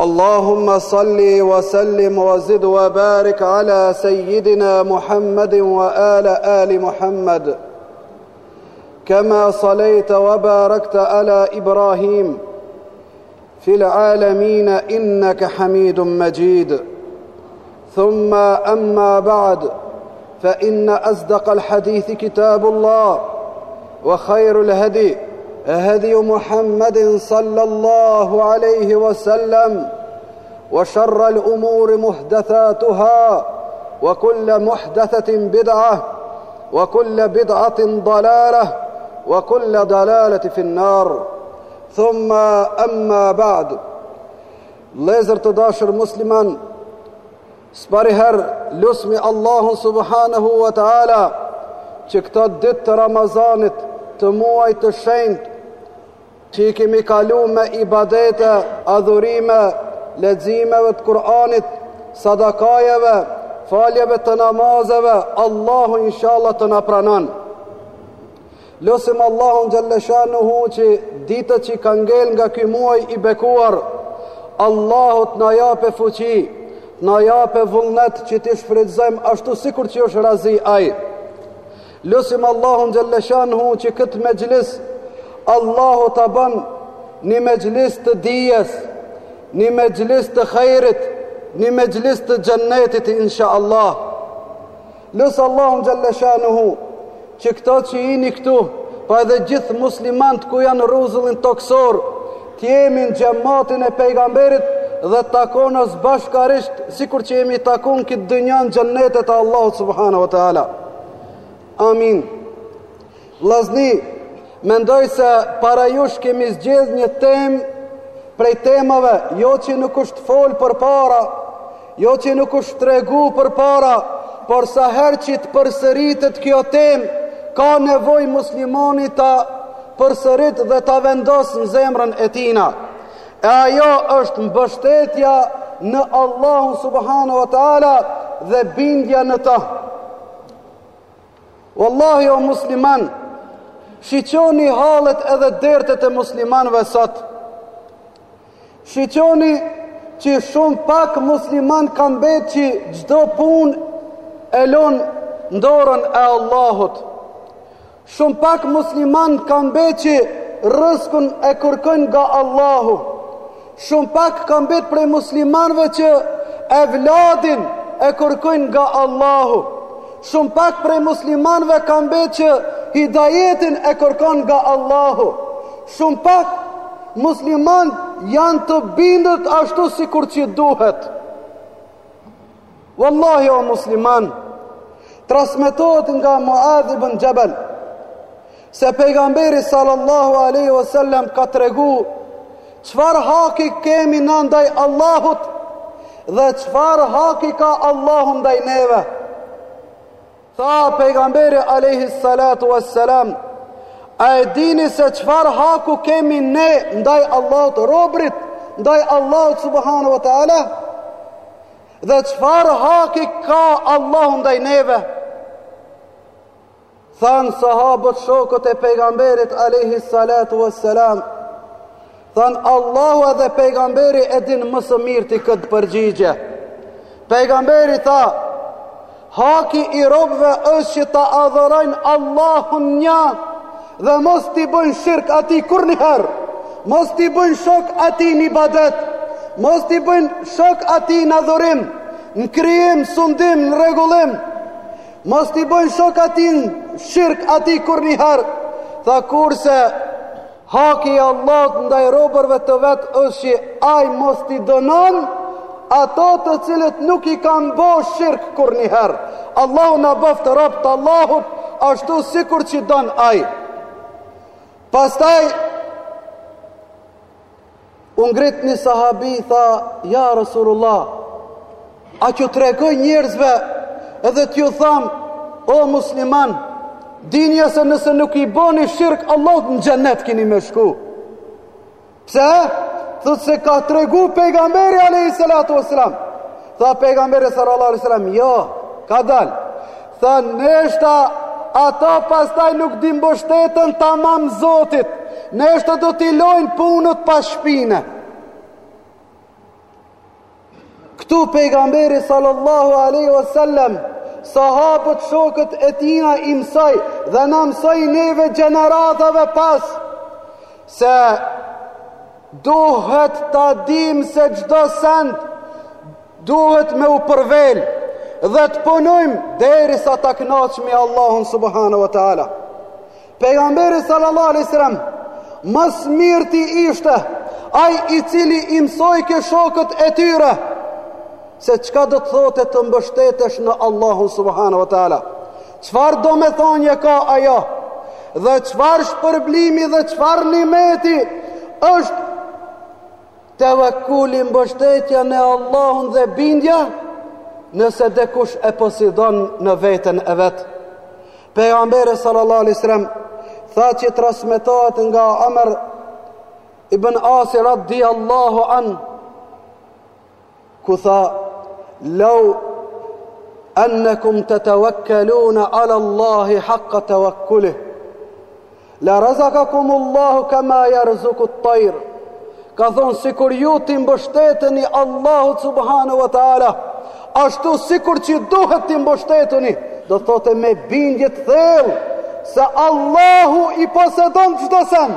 اللهم صل وسلم وزد وبارك على سيدنا محمد وآل آل محمد كما صليت وباركت على إبراهيم في العالمين إنك حميد مجيد ثم أما بعد فإن أصدق الحديث كتاب الله وخير الهدي هدي محمد صلى الله عليه وسلم وشر الأمور محدثاتها وكل محدثة بدعة وكل بدعة ضلالة وكل ضلالة في النار Thumma emma badu Vëllezër të dashur musliman, s'pari herë lusmi Allahun subhanahu wa ta'ala që këto ditë të Ramazanit të muaj të shenjtë që i kemi kalu me ibadete, adhurime, leximeve të Kur'anit, sadakave, faljeve të namazeve, Allahu inshallah të na pranon. Lusim Allahun xhel-le shanuhu që ditët që ka ngel nga ky muaj i bekuar, Allahu t'na jape fuqi, t'na jape vullnet që t'i shfrytëzojmë ashtu sikur që është razi ai. Lusim Allahun xhel-le shanuhu që këtë mexhlis Allahu ta ban një mexhlis të dijes Një mexhlis të hajrit Një mexhlis të xhennetit Insha Allah Lus Allahun xhel-le shanuhu që këto që jini këtu, pa edhe gjithë muslimant ku janë rruzullin toksor, të jemi në xhematin e pejgamberit dhe të takohemi bashkarisht sikur që jemi taku n'këtë dynja n'xhennetet e Allahu subhanahu wa ta'ala. Amin. Vllazni, mendoj se para jush kemi zgjedh një temë prej temave, jo që nuk është fol përpara, jo që nuk është tregu përpara, por sa herë që të përsëritet kjo temë, ka nevojë muslimani ta përsërit dhe ta vendos në zemrën e tina. E ajo është mbështetja në Allahun subhanahu wa ta'ala dhe bindja në të. Wallahi o musliman, shiqoni hallet edhe dertet e muslimanëve sot. Shiqoni që shumë pak musliman ka mbet që çdo punë e lon n'dorën e Allahut. Shumë pak musliman ka mbet që rrëskun e kërkojnë nga Allahu. Shumë pak ka mbet prej muslimanëve që evladin e kërkojnë nga Allahu. Shumë pak prej muslimanëve ka mbet që hidajetin e kërkon nga Allahu. Shumë pak musliman janë të bindët ashtu sikur që duhet. Wallahi o musliman, transmetohet nga Muadh ibn Xhebel se pejgamberi sallallahu alaihi wasallam ka tregu çfarë haki kemi ne ndaj Allahut dhe çfarë haki ka Allahu ndaj neve. Tha pejgamberi alejhi salatu wassalam, a e dini se çfarë haku kemi ne ndaj Allahut robërit, ndaj Allahut subhanahu wa taala? Dhe çfarë haki ka Allahu ndaj neve? Than sahabët shokët e pejgamberit alejhi salatu wassalam, Thanë Allahu edhe pejgamberi e din më së miri këtë përgjigje. Pejgamberi tha, haki i robëve është që ta adhurojnë Allahun një dhe mos t'i bëjnë shirk atij kurrnjëherë, mos t'i bëjnë shok atij në ibadet, mos t'i bëjnë shok atij në adhurim, në krijim, sundim, në rregullim, mos t'i bëjnë shok atij shirk atij kurrnjëherë, tha kurse Haki i Allahut ndaj robërve të vet është që ai mos t'i dënon ato të cilët nuk i kanë bo shirk kurrnjëherë. Allahu na bëftë robë të Allahut ashtu sikur që don ai. Pastaj, U ngrit një sahabi tha, ja Rasulullah, a t'ju tregoj njerëzve edhe t'ju tham, o musliman, dinie se nëse nuk i boni shirk, Allahut në xhennet kini me shku. Pse? Thotë se ka tregu pejgamberi a.s. Tha pejgamberi s.a.s. Jo, kadalë. Tha neshta ata pastaj nuk do i mbështeten tamam zotit, neshta do t'i lënë punët pas shpine. Këtu pejgamberi sallallahu aleyhi wa sallam, sahabët shokët e tina i msoi dhe na mësoi neve gjeneratave pas, se Duhet ta dimë se çdo send duhet me u përvjel dhe të punojmë derisa ta kënaqmi Allahun subhanahu wa ta'ala. Pejgamberi sallallahu alejhi wa sallam, më së miri ishte, ai i cili i mësojke shokët e tyre, se çka do të thotë të mbështetesh në Allahun subhanahu wa ta'ala. Çfarë do me thonë kjo? Dhe çfarë shpërblimi dhe çfarë nimeti është tevekkuli mbështetja në Allahun dhe bindja nëse dikush e posedon në veten e vet. Pejgamberi sallallahu alejhi wa sallam tha që transmetohet nga Amër ibn Asi radiallahu anh ku tha lau annakum tatawakkaluna ala Allahi haqqa tawakkulih la razaqakum Allahu kama yarzuqu at-tayr ka thon sikur ju t'i mbështeteni Allahut subhanahu wa taala ashtu sikur që duhet t'i mbështeteni do thotë me bindje të thellë se Allahu i posedon çdo sen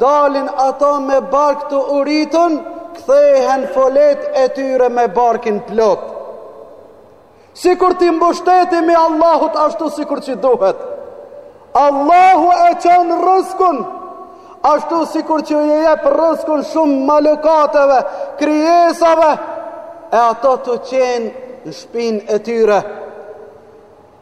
Dalin ato me bark të uritun, kthehen folet e tyre me barkin plot. Sikur t'i mbushtetemi Allahut ashtu sikur që duhet. Allahu e çon rrëskun, ashtu sikur që i jep rrëskun shumë mahlukateve, krijesave, e ato tu qenë në shpinë e tyre.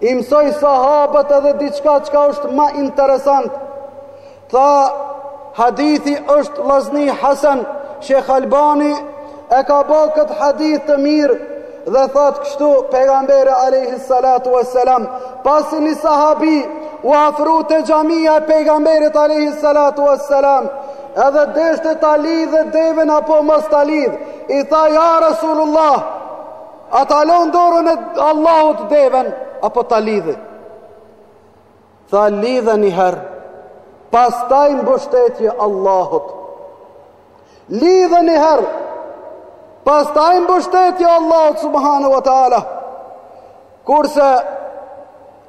I mësoi sahabët edhe diçka çka është ma interesant. Tha hadithi është vllazni hasen, Shejh Albani e ka ba këtë hadith të mirë dhe thotë kështu pejgamberi alayhi salatu wassalam pasi një sahabi u afru te xhamia e pejgamberit alayhi salatu wassalam edhe deshte ta lidhë devën apo mos ta lidh i tha ja rasulullah A ta lë n'dorën e Allahut devën apo ta lidhi? Tha lidhe një herë, pas taj mbështetje Allahut. Lidhe një herë, pastaj mbështetju Allahut subhanehu wa ta'ala. Kurse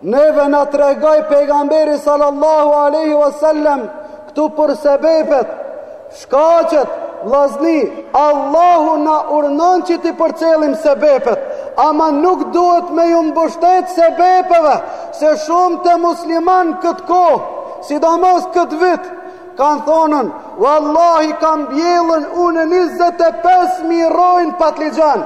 Neve na tregoi pejgamberi sallallahu alaihi wasallam këtu për sebepet, shkaqet, vllazni, Allahu na urnon që t'i përcjellim sebepet, ama nuk duhet me ju mbështet sebepeve, se shumtë muslimanë këtë kohë, sidomos këtë vit, kanë thonën, vallahi kam mbjellën unë 25.000 rronjë patlixhan.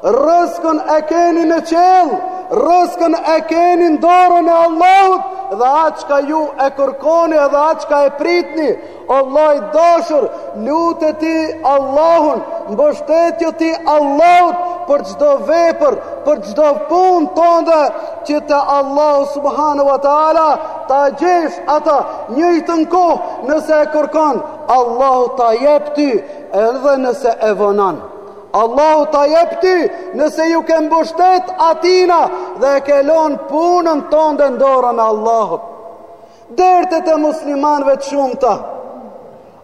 Rrëskun e keni në qiell, rrëskun e keni në dorën e Allahut dhe atë çka ju e kërkoni dhe atë çka e pritni. O vlla i dashur, lute ti Allahun, mbështetju ti Allahut për çdo vepër, për çdo punë tonde që te Allahu subhanahu wa taala ta gjesh ata njëjtën kohë nëse e kërkon, Allahu ta jep ty edhe nëse e vonon. Allahu ta jep ty nëse ju ke mbështet atina dhe e ke lon punën tonde n'dorën e Allahut. Dertet e muslimanve të shumta.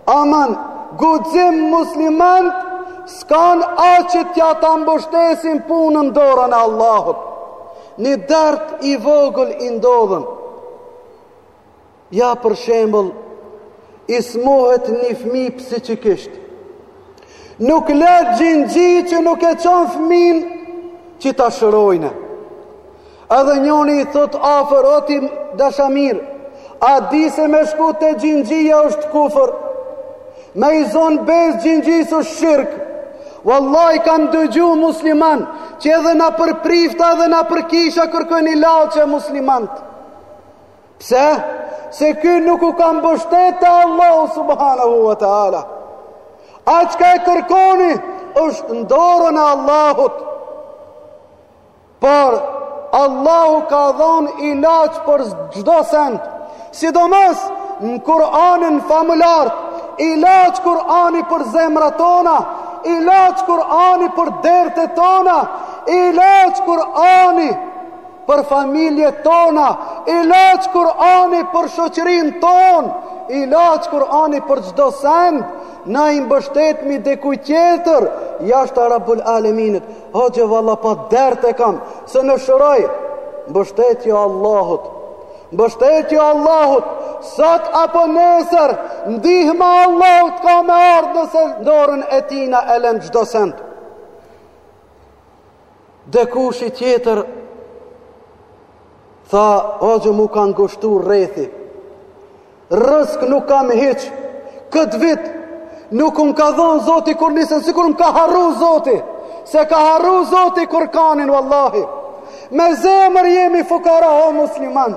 Aman, guxim muslimant s'kanë që t'ja, ta mbështesin punën n'dorën e Allahut. Një dert i vogël i ndodhën. Ja për shembull, i smohet një fëmijë psikikisht. Nuk le xhinxhi që nuk e çon fëminë që ta shërojnë. Edhe njoni i thotë afër o ti dashamir, a di se me shku te xhinxhia është kufër. Me i zon besë xhinxhisë është shirk. Wallahi kam dëgju muslimanë që edhe nëpër prifta edhe nëpër kisha kërkojnë ilaçe muslimant. Pse? Se ky nuk u ka mbështet te Allahu subhanahu wa taala. A çka e kërkoni është në dorën e Allahut. Por Allahu ka dhënë ilaç për çdo send. Sidomos në Kur'anin famëlartë, ilaç Kur'ani për zemrat tona, ilaç Kur'ani për dertet tona, ilaç Kur'ani Për familjet tona, ilaç Kur'ani për shoqërinë tonë, ilaç Kur'ani për çdo send, na i mbështetmi dikujt tjetër jashta Rabbul Aleminit. Hoxhë valla pa dert e kam, s'e nshëroj mbështetja Allahut. Mbështetja Allahut, sot apo nesër, ndihma Allahut ka me ardh nëse n'dorën e tina e len çdo send. Dekushi tjetër tha, hoxhë m'u ka ngushtu rrethi. Rrësk nuk kam hiç, këtë vit nuk um ka dhon zoti kurnisen, sikur më ka harru zoti, s'e ka harru zoti kurkanin, vallahi. Me zemër jemi fukara o musliman,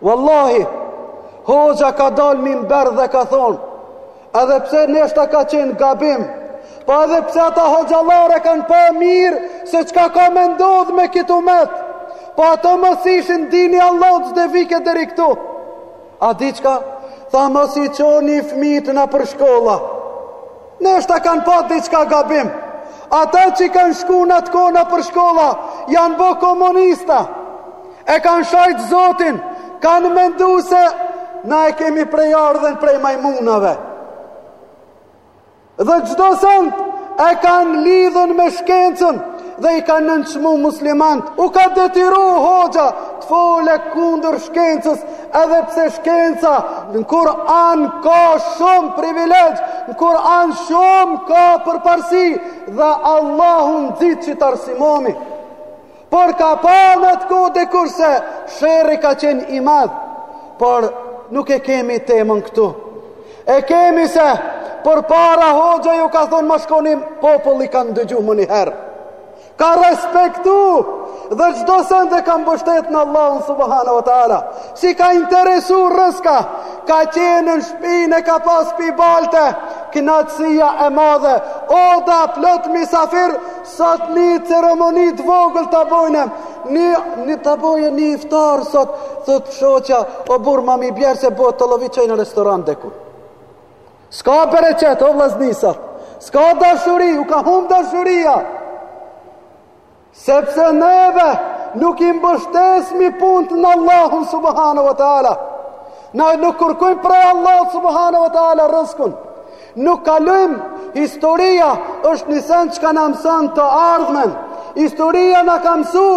Wallahi, hoxha ka dalë n'mimber dhe ka thonë, edhe pse nashta ka qenë gabim, po edhe pse ata hoxhallarë kanë pa mirë se çka ka me ndodh me kit umet, po ata mos t'ishin dini Allahut s'vike deri këtu. A di çka? Tha mos i çoni fmijtë nëpër shkolla. Nashta kanë pa diçka gabim. Ata që kanë shku n'atë koh nëpër shkolla, janë bo komunista. E kanë shajt zotin, kanë mendu se na e kemi prejardhjen prej majmunave. Dhe çdo send e kanë lidhë me shkencën dhe i kanë nënçmu muslimant. U ka detyru hoxha të fole kundër shkencës Edhe pse shkenca në Kur'an ka shumë privilegj, në Kur'an shumë ka përparësi dhe Allahu nxit që të arsimomi. Por ka pa n'atë kohë dikur se sherri ka qenë i madh, por nuk e kemi temën këtu. E kemi se, përpara hoxha ju ka thonë mos shkoni, populli kanë dëgju menjëherë. Ka respektu dhe çdo send e ka mbështet në Allahun subhanahu wa taala. S'i ka interesu rrësku, ka qenë në shpinë e ka pas pi balte, kënaqësia e madhe. Oda plot misafir, sot një ceremoni të vogël ta boje. Në ta boje një iftar sot, thot shoqja, o burrë mos m'i bjer se bo tollovi, çoji në restoran dikun. S'ka bereqet, o vllazni, s'ka dashuri, u ka humb dashuria. Sepse neve nuk i mbështesmi punët në Allahun subhanehu ve teala. Na nuk kërkojmë prej Allahut subhanehu ve teala rrëskun. Nuk kalojmë, historia është një sen çka na mëson të ardhmen. Historia na ka mësu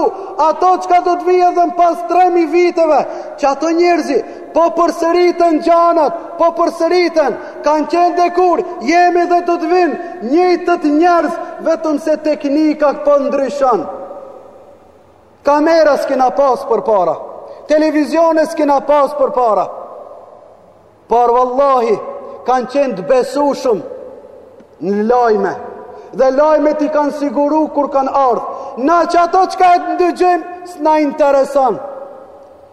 ato çka do të vijë edhe mbas 3.000 viteve që ato njerëzi Po përsëriten gjanat, po përsëriten, kanë qenë dikur, jemi dhe do të vinë, njëjtët njerëz, vetëm se teknika po ndryshon. Kamera s'kina pas përpara, televizione s'kina pas përpara, por vallahi, kanë qenë të besueshëm në lajme, dhe lajmet i kanë siguru kur kanë ardhë, na qe ato çka e të ndëgjojmë, s'na intereson,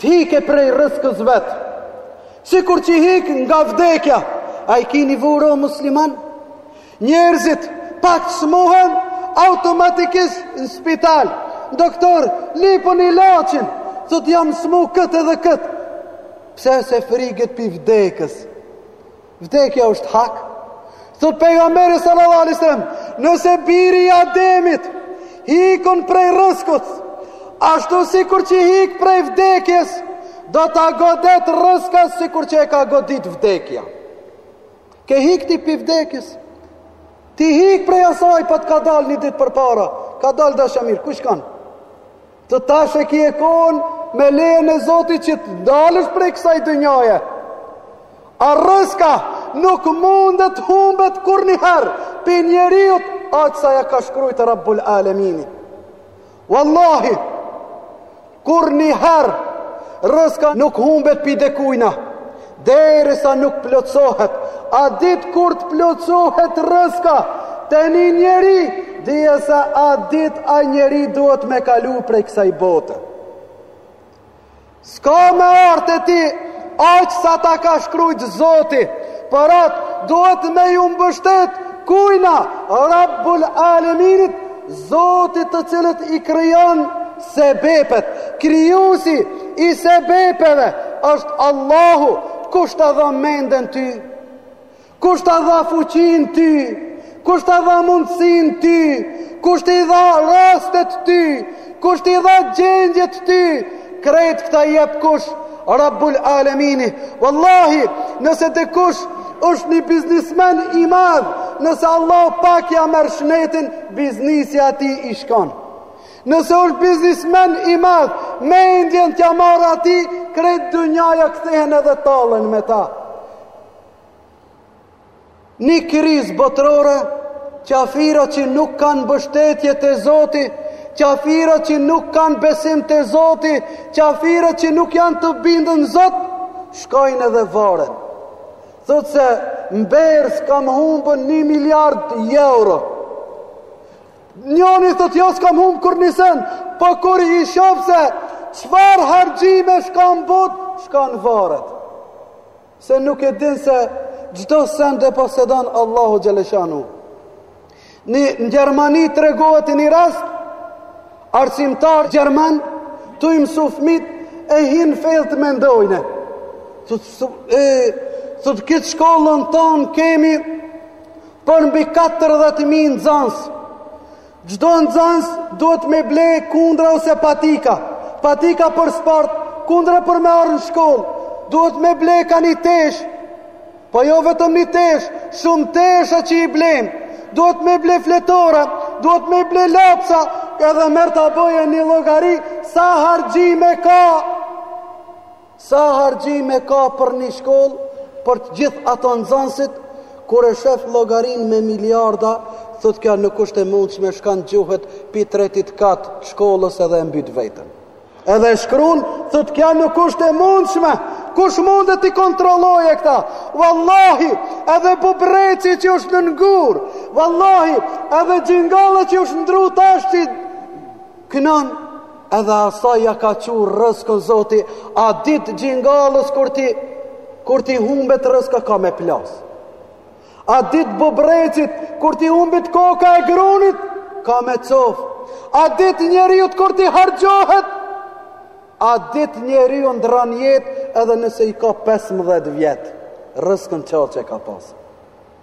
T'hike prej rrëskut vet. Sikur që hik nga vdekja. A i kini vu re, o musliman? Njerëzit pak smuhen automatikisht në spital. Doktor, lypën ilaçin, thot jam smu këtë edhe këtë. Pse, se friget pi vdekjes? Vdekja është hak. Thot pejgamberi sallallahu alaihi wasallam, nëse biri i Ademit hikën prej rrëskut, ashtu sikur që hik prej vdekjes, do ta godet rrëska sikur që e ka godit vdekja. Ke hik ti pi vdekjes. Ti hik prej asaj, po të ka dalë një ditë përpara, ka dalë dashamir, kush kanë? Tash e ki kohën me lejën e Zotit që të dalësh prej kësaj dënjaje. A rrëska nuk mundet humbet kurrnjëherë pi njeriut aq sa ja ka shkrujt Rabbul Alemini. Wallahi, kurrnjëherë rrëska nuk humbet pi dikujna, Derisa nuk plotësohet, atë ditë kur të plotësohet rrëska te një njeri, dije se atë ditë ai njeri duhet me kalu prej kësaj bote. S'ka ma, arti e tij, aq sa ta ka shkrujt Zoti, për atë duhet me ju mbështet, kujna, Rabbul Aleminit, Zotit të cilit i krijon, Sebepet, krijuesi i sebepeve është Allahu, kush ta dha menden ty? Kush ta dha fuqinë ty? Kush ta dha mundësinë ty? Kush t'i dha rastet ty? Kush t'i dha gjendjet ty? Krejt këta jep kush? Rabbul Alemini. Wallahi, nëse dikush është një biznismen i madh, nëse Allahu pak ja merr shnetin, biznisi i tij i shkon. Nëse është biznismen i madh, mendjen ta marrë atij, krejt dënjaja kthehen edhe tallen me ta. Një krizë botërore, qafira që nuk kanë mbështetje te zoti, qafira që nuk kanë besim te zoti, qafira që nuk janë të bind në zot, shkojnë edhe varen. Thotë se mberës kam humbur një miliard euro, Njoni thotë jo s'kam hum kur nisen, po kur i shof se çfar harxhime që kam bo, shkon varet. Se nuk e din se çdo send e posedon Allahu Xhele shanuhu. Në Gjermani tregohet një rast, arsimtar Gjerman, tu i mësu fmit e hin fellë të mendojne. Thotë, n'këtë shkollën tonë kemi Përmbi 40.000 nxënës. Çdo nxënës duhet me ble kundra ose patika. Patika për sport, kundra për me ardh në shkollë. Duhet me ble ka një tesh. Po jo vetëm një tesh, shumë tesha që i blejmë. Duhet me ble fletore, duhet me ble lapsa, edhe merr ta bëjë një llogari sa harxhime ka. Sa harxhime ka për ni shkollë për të gjithë ato nxënësit kur e shef llogarinë me miliarda thotë kjo nuk është e mundshme shkon gjuhet pi tretit kat të shkollës edhe e mbyt veten edhe e shkruan thotë kjo nuk është e mundshme kush mundet t'i kontrollojë këta vallahi edhe bubrreci që është në gur vallahi edhe xhingalla që është n'dru tashti kënon Edhe asaj ia ka çu rrëskën zoti, atë ditë xhingallës kur t'i, kur t'i humbet rrëska ka me plas. Atë ditë bubrrecit, kur t'i humbet koka e grunit, ka me cof. Atë ditë njeriut kur t'i harxhohet, atë ditë njeriu ndrron jetë edhe nëse i ka 15 vjet, rrëskën qa që ka pas.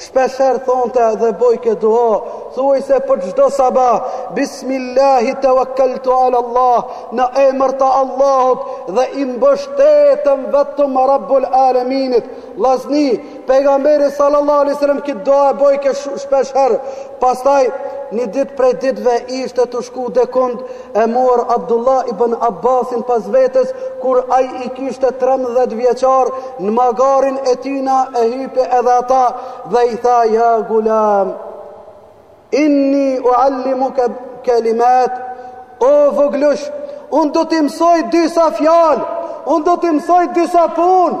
Shpeshherë thonte dhe bojke dua, thuajse për çdo sabah, Bismillahi tawakkaltu ala Allah, në emër të Allahut dhe i mbështetem vetëm Rabbul Alaminit. Llazni, pejgamberi sallallahu alaihi wasallam këtë dua e bojke shpeshherë. Pastaj një ditë prej ditëve ishte tu shku dekund e muar Abdullah ibn Abbasin pas vetes kur ai i kishte 13 vjeçar në magarin e tijna e hype edhe ata dhe i tha ja gulam inni uallimuka kalimat o voglush unë do t'i mësoj disa fjalë unë do t'i mësoj disa punë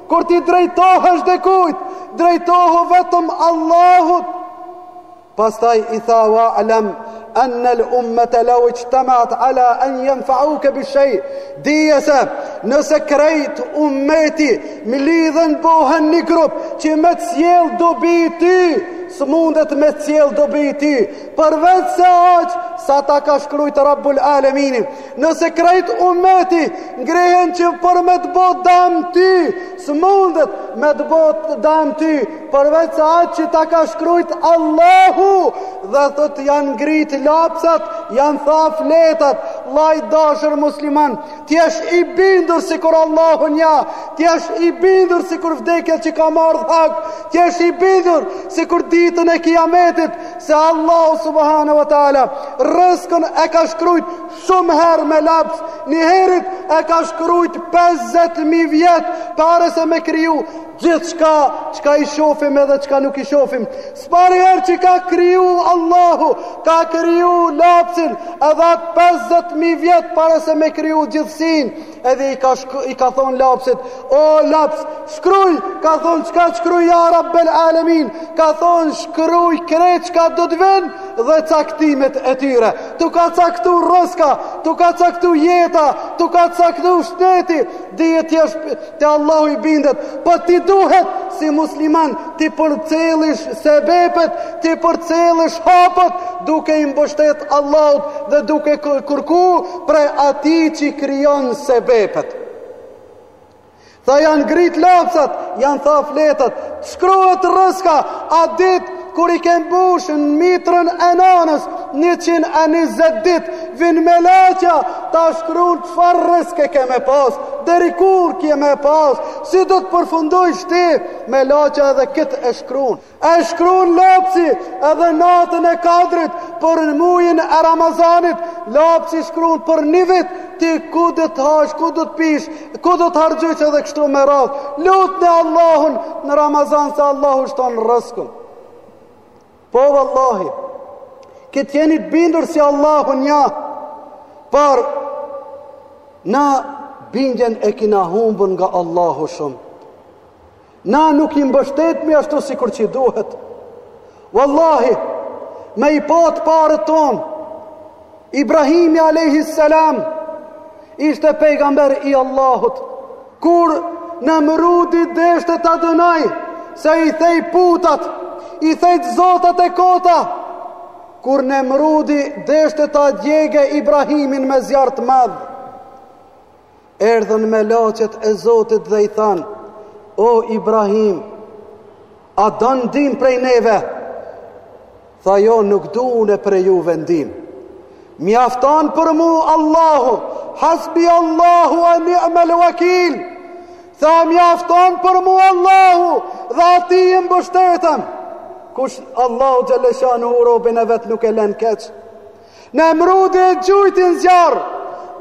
Kur ti drejtohesh dikujt, drejtohu vetëm Allahut. Pastaj i tha wa alam an al ummata law ijtama'at ala an yanfa'uka bi shay. Dije se nëse krejt ummeti mblidhen bohen një grup që me t'sjell dobi ty, s'mundet me t'sjell dobi ty. Përveç se aq sa ta ka shkrujt Rabbul Alamin. Nëse krejt umeti ngrehen që për me ta bo t'dam ty, s'mundet me ta bo t'dam ty, përveç se aq që ta ka shkrujt Allahu, dhe thotë janë ngrit lapsat, janë tha fletat, vlla i dashur musliman, t'jesh i bindur sikur Allahu nja, t'jesh i bindur sikur vdekja që ka m'ardh hak, t'jesh i bindur sikur ditën e kiametit, se Allahu subhanahu wa taala rrëskun e ka shkrujt shumë herë me laps, njëherët e ka shkrujt 50000 vjet para se me kriju gjithçka, çka i shofim edhe çka nuk i shofim. S'pari herë që ka kriju Allahu, ka kriju lapsin edhe 50.000 vjet para se me kriju gjithësinë. Edhe i ka, i ka thonë lapsit, o laps, shkruj, ka thonë çka t'shkruj ja rabbel alemin, ka thonë shkruj krejt çka do të ven dhe caktimet e tyre. T'u ka caktu rrësku, t'u ka caktu jeta, t'u ka caktu shteti, dije t'jesh te Allahu i bindun, pa po ti duhesh si musliman t'i përcjellish sebepet, t'i përcjellish hapat, duke i mbështet Allahut dhe duke kërku prej atij që i krijon sebepet. Tha janë ngrit lapsat, janë tha fletat, të shkruhet rrësku, a dit, kur i ke mbush në mitrën e nanës, njëqind e njëzet ditë, vjen melaqja, ta shkrun çfarë rrësku ke me pas, deri kur ke me pas, si do të përfundojsh ti, Melaqja edhe këtë e shkrun. E shkrun lapsi edhe natën e kadrit për në mujin e Ramazanit. Lapsi shkrun për një vit ti ku do të hash, ku do të pish, ku do të harxhojsh edhe kështu me radhë. Lutne Allahun në Ramazan se Allahu shton rrëskun. Po vallahi, ku t'jeni të bindur si Allahu një, por na bindjen e kina humbën nga Allahu shumë. Na nuk i mbështetmi ashtu sikur që i duhet. Vallahi, me i pa të parët tonë, Ibrahimi alayhi salam ishte pejgamber i Allahut. Kur Namrudi deshte ta dënoj se i thej putat, i thej zotat e kota. Kur Namrudi deshte ta djegë Ibrahimin me zjarr të madh. Erdhën melaqet e Zotit dhe i thanë, O Ibrahim, a don ndihmë prej neve? Tha jo nuk du unë prej juve ndihmë. Mjafton për mu Allahu, hasbi Allahu ue nime lvekil. Tha mjafton për mu Allahu dhe atij i mbështetëm. Kush Allahu xheleshanuhu robin e vet nuk e len keq. Nemrudi e gjujti në zjarr.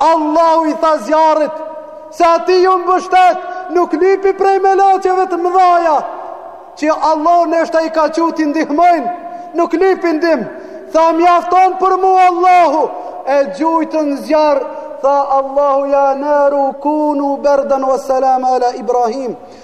Allahu i tha zjarrit, se atij iu mbështet, nuk lipi prej melaqeve të mëdhaja, që Allahu neshta i ka çu t'i ndihmojnë, nuk lipi ndihmë, tha mjafton për mu Allahu, e gjujtën në zjarr, tha Allahu ja naru kuni berdan wa salam ala Ibrahim,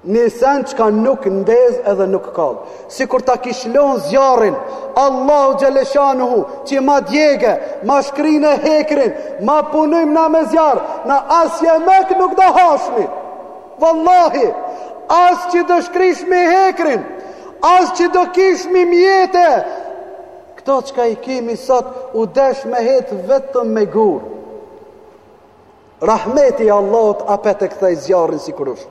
Një sen çka nuk ndez edhe nuk kall. Sikur ta kish lon zjarrin, Allahu Xheleshanuhu, që ma djege, ma shkrine hekrin, ma punujm na me zjarr, na as jemek nuk do hashmi. Vallahi, as që do shkrishmi hekrin, as që do kishmi mjete, këto çka i kemi sot, u desh me het vetëm me gurë. Rahmeti i Allahut apet e kthej zjarrin sikur ish.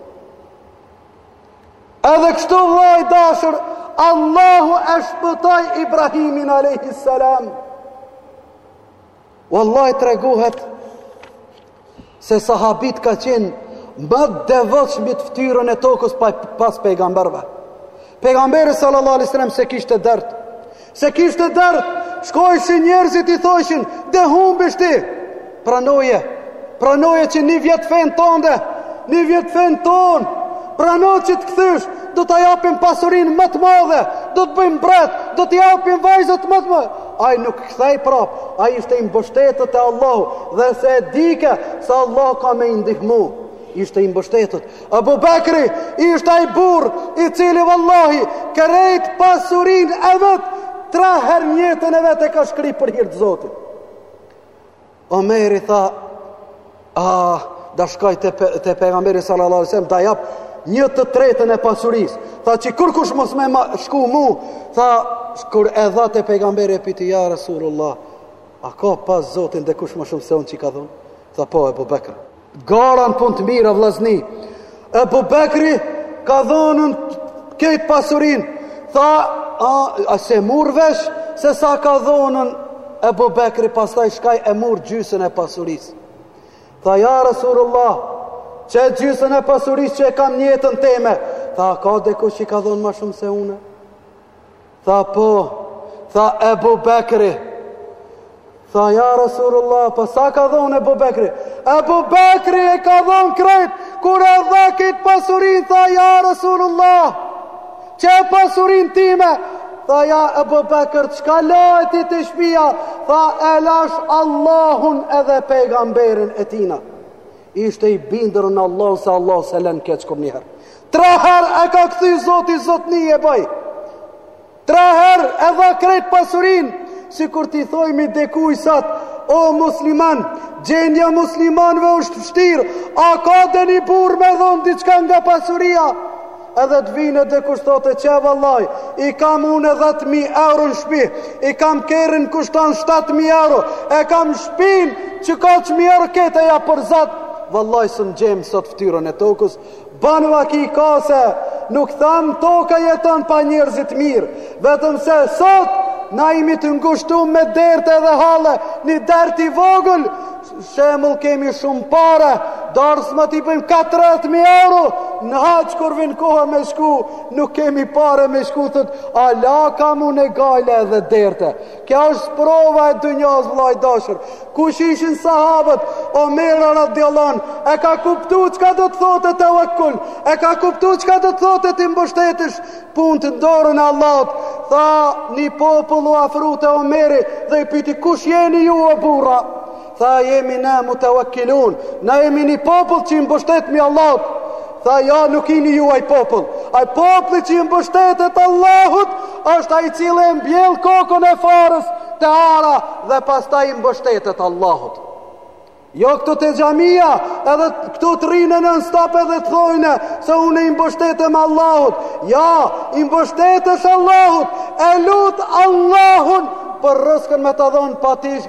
Edhe kështu vëlla i dashur, Allahu e shpëtoi Ibrahimin alayhi salam. Wallahi tregohet se sahabët ka qenë ma t'devotshmit n'fytyrën e tokës pa, pas pejgamberëve. Pejgamberi sallallahu alaihi wasallam s'e kishte dert. S'e kishte dert, shkojshin njerëzit i thoshin, "De humbish ti." Pranoje. Pranoje që një vjet fenë tonde, një vjet fenë tonë. Prano që të kthysh, do ta japim pasurinë më të madhe, do të bëjmë mbret, do të japim vajzat më të mëdha. Ai nuk kthej prap, ai ishte i mbështetur te Allahu dhe se e dike se Allahu ka me i ndihmu. Ishte i mbështetur. Abu Bekri ishte ai burrë i cili vallahi krejt pasurinë e vet tre herë në jetën e vet e ka shkri për hir të Zotit. Omeri tha, "A, ah, da shkoj te pejgamberi sallallahu alajhi wasallam da jap një të tretën e pasurisë." Tha, "Qi kurkush mos me ma shku mu?" Tha, "Kur e dha te pejgamberi e piti ja Rasulullah, a ka pash Zotin dekush më shumë se unë që ka dhon?" Tha, "Po, Abu Bekri." Gara n'punë të mira vllazni. Ebu Bekri ka dhënë krejt pasurinë. Tha, a, a si e murr vesh se sa ka dhënë Ebu Bekri pastaj shkoj e murr gjysën e pasurisë. Tha ja Rasulullah, qe gjysën e pasurisë që e kam n'jetën teme, tha ka dekush që ka dhënë ma shumë se une? Tha po, tha Ebu Bekri. Tha ja Rasulullah, pa po sa ka dhonë Ebu Bekri? Ebu Bekri e ka dhonë krejt, kur e dha këtë pasurin, tha ja Rasulullah, qe pasurinë time, Tha ja Ebu Bekër, çka le ti te shpia? Tha e lashë Allahun edhe pejgamberin e tina. Ishte i bindur në Allahun se Allahu s'e len keq kurrnjëherë. Tre herë e ka kthy Zoti zotni e bëj. Tre herë e dha krejt pasurinë, sikur t'i thojmi dikuj sot, o musliman, gjendja muslimanve është fshtirë, a ka ndonjë burrë me dhonë diçka nga pasuria? Edhe të vinë dikush t'thotë qe vallahi, i kam unë e dhetë mi euro në shpi, i kam kerin kushton 7 mi euro, e kam shpin qe kaq mi euro këte e jap për Zot, vallahi s'e gjejmë sot n'ftyrën e tokës, Ban vaki ka se nuk thom toka jeton pa njerëz t'mirë, vetëm se sot na jemi të ngushtum me derte edhe halle, një dert i vogël, shembull kemi shumë pare, darsma t'i bëjmë 40.000 euro, në haxh kur vinë koha me shku, nuk kemi pare me shku, thotë, valla kam unë gajle edhe derte. Kjo është prova e dynjas vëlla i dashur. Kush ishin sahabët? Omer radijallahu anh e ka kuptu çka do të thotë tevekkul, e ka kuptu çka do të thotë t'i mbështetësh punët n'dorën e Allahut. Tha, "Ni popull u afru te Omeri dhe i pyeti kush jeni ju o burra?" Tha jemi ne mutawakkilun, na jemi një popull që i mbështetemi Allahut. Tha ja jo, nuk jeni ju ai popull. Ai populli që i mbështetet Allahut është ai i cili e mbjell kokrrën e farës te ara dhe pastaj i mbështetet Allahut. Jo këtu te xhamia, edhe këtu të rrinë nonstop edhe të thojnë se unë i mbështetem Allahut. Ja, i mbështetesh Allahut, e lut Allahun për rrëskun me ta dhon patish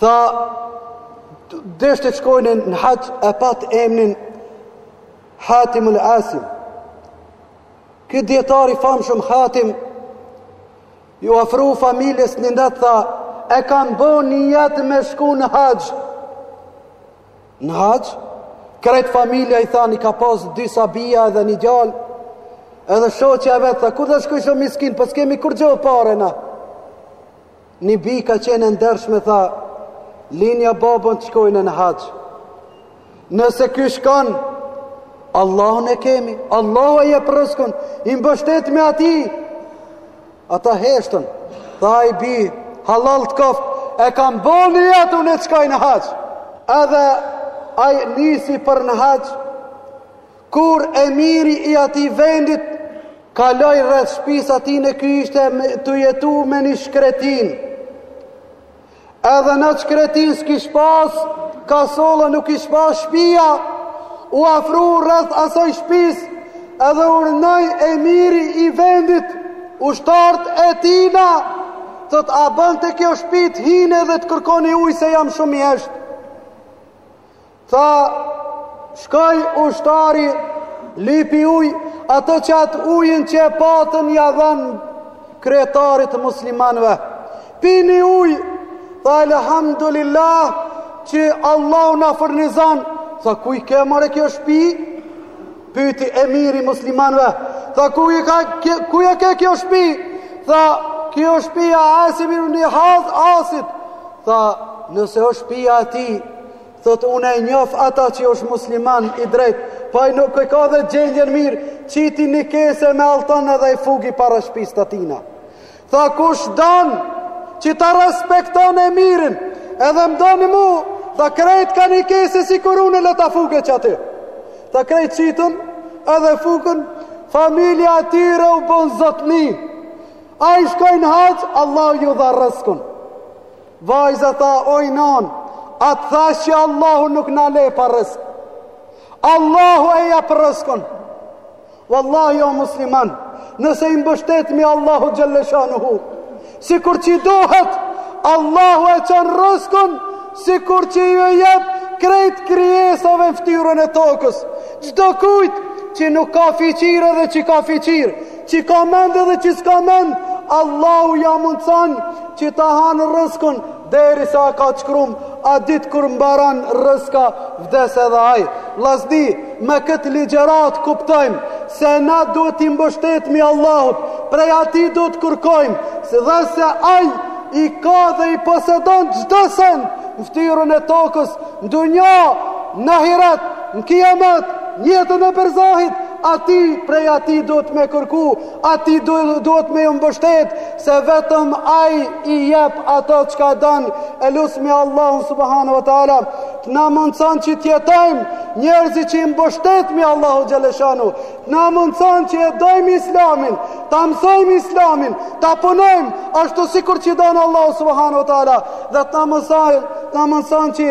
Tha, desh të shkojnë në haxh e pat emnin Hatim ul Asam. Ky dijetar i famshëm Hatim, ju afru familjes një natë tha, e kam bo nijet me shku në haxh. Në haxh, krejt familja i tha i ka pas disa bija edhe një djalë, edhe shoqja e vet tha, ku do shkojsh o miskin, po s'po kemi kurgjo pare na. Një bijë ka qenë e ndershme tha, linja babën të shkojnë në haxh. Nëse ky shkon, Allahun e kemi, Allahu e jep rrëskun, i mbështetmi atij. Ata heshtën, tha ai, bi, halal të koftë, e kam bo nijet unë shkoj në haxh. Edhe ai nisi për në haxh, Kur emiri i atij vendit kaloi rreth shpisa tine ky ishte tu jetu me ni shkretin. Edhe në shkretin s'kish pas kasolla, nuk ish pas shpia, u afru rreth asoj shpis edhe urdhnoj emiri i vendit, ushtart e tina, thot a bën te kjo shpi t'hini dhe të kërkoni uj se jam shumë i esht. Tha, shkoj ushtari, lipi uj, ato, qat ujin që e patën ja dhanë kretarit të muslimanve. Pini uj, tha, elhamdulillah, që Allahu na furnizon, tha, kuj ke more kjo shpi? Pyti emiri muslimanve, tha, kuj ka, kuj ke kjo shpi? Tha, kjo shpia Asim ibn Haz Asit, tha, nëse është shpia e tij, Thot unë e njof ata që është musliman i drejt, po ai nuk e ka dhe gjendjen mirë, qiti një kese me alltan edhe i fugi para shpis t'tina. Tha kush dan që ta respekton emirin, edhe m'don mu, tha krejt ka një kese sikur unë le ta fuge qaty. Tha krejt qitën edhe fugën, familja e tyre u bon zotni, ai shkoi n'haxh, Allah ju dha rrëskun. Vajza tha, oj non, a t'thash që Allahu nuk na le pa rrësk. Allahu e jap rrëskun. Wallahi o musliman, nëse i mbështetmi Allahu xhelleshanuhu, sikur që dohet, Allahu e çan rrëskun, sikur që ju jep krejt krijesave n'ftyrën e tokës. Çdokujt që nuk ka fiqir edhe që ka fiqir, Që ka mend edhe që s'ka mend, Allahu ja mundëson që ta hanë rrëskun derisa ka të shkrum, at ditë kur mbaran rrëska, vdes edhe ai. Vllazni, me këtë ligjerat kuptojmë se na duhet t'i mbështetmi Allahut, prej ati duhet të kërkojmë, se dhe se ai i ka dhe i posedon çdo sen, në ftyrën e tokës, në dunja, n'ahiret, në kiamet, n'jetën e berzahit, Ati prej ati duhet me kërku, ati duhet me ju mbështet, se vetëm ai i jep ato çka dan, e lusmi Allahun subhanu wa ta'ala, të na mundëson që t'jetojmë njerëzit që i mbështetmi Allahu xhelleshanu, të na mundëson që ta dojmë islamin, ta mësojmë islamin, ta punojmë, ashtu sikur qi don Allahu subhanu wa ta'ala, dhe të na mundëson që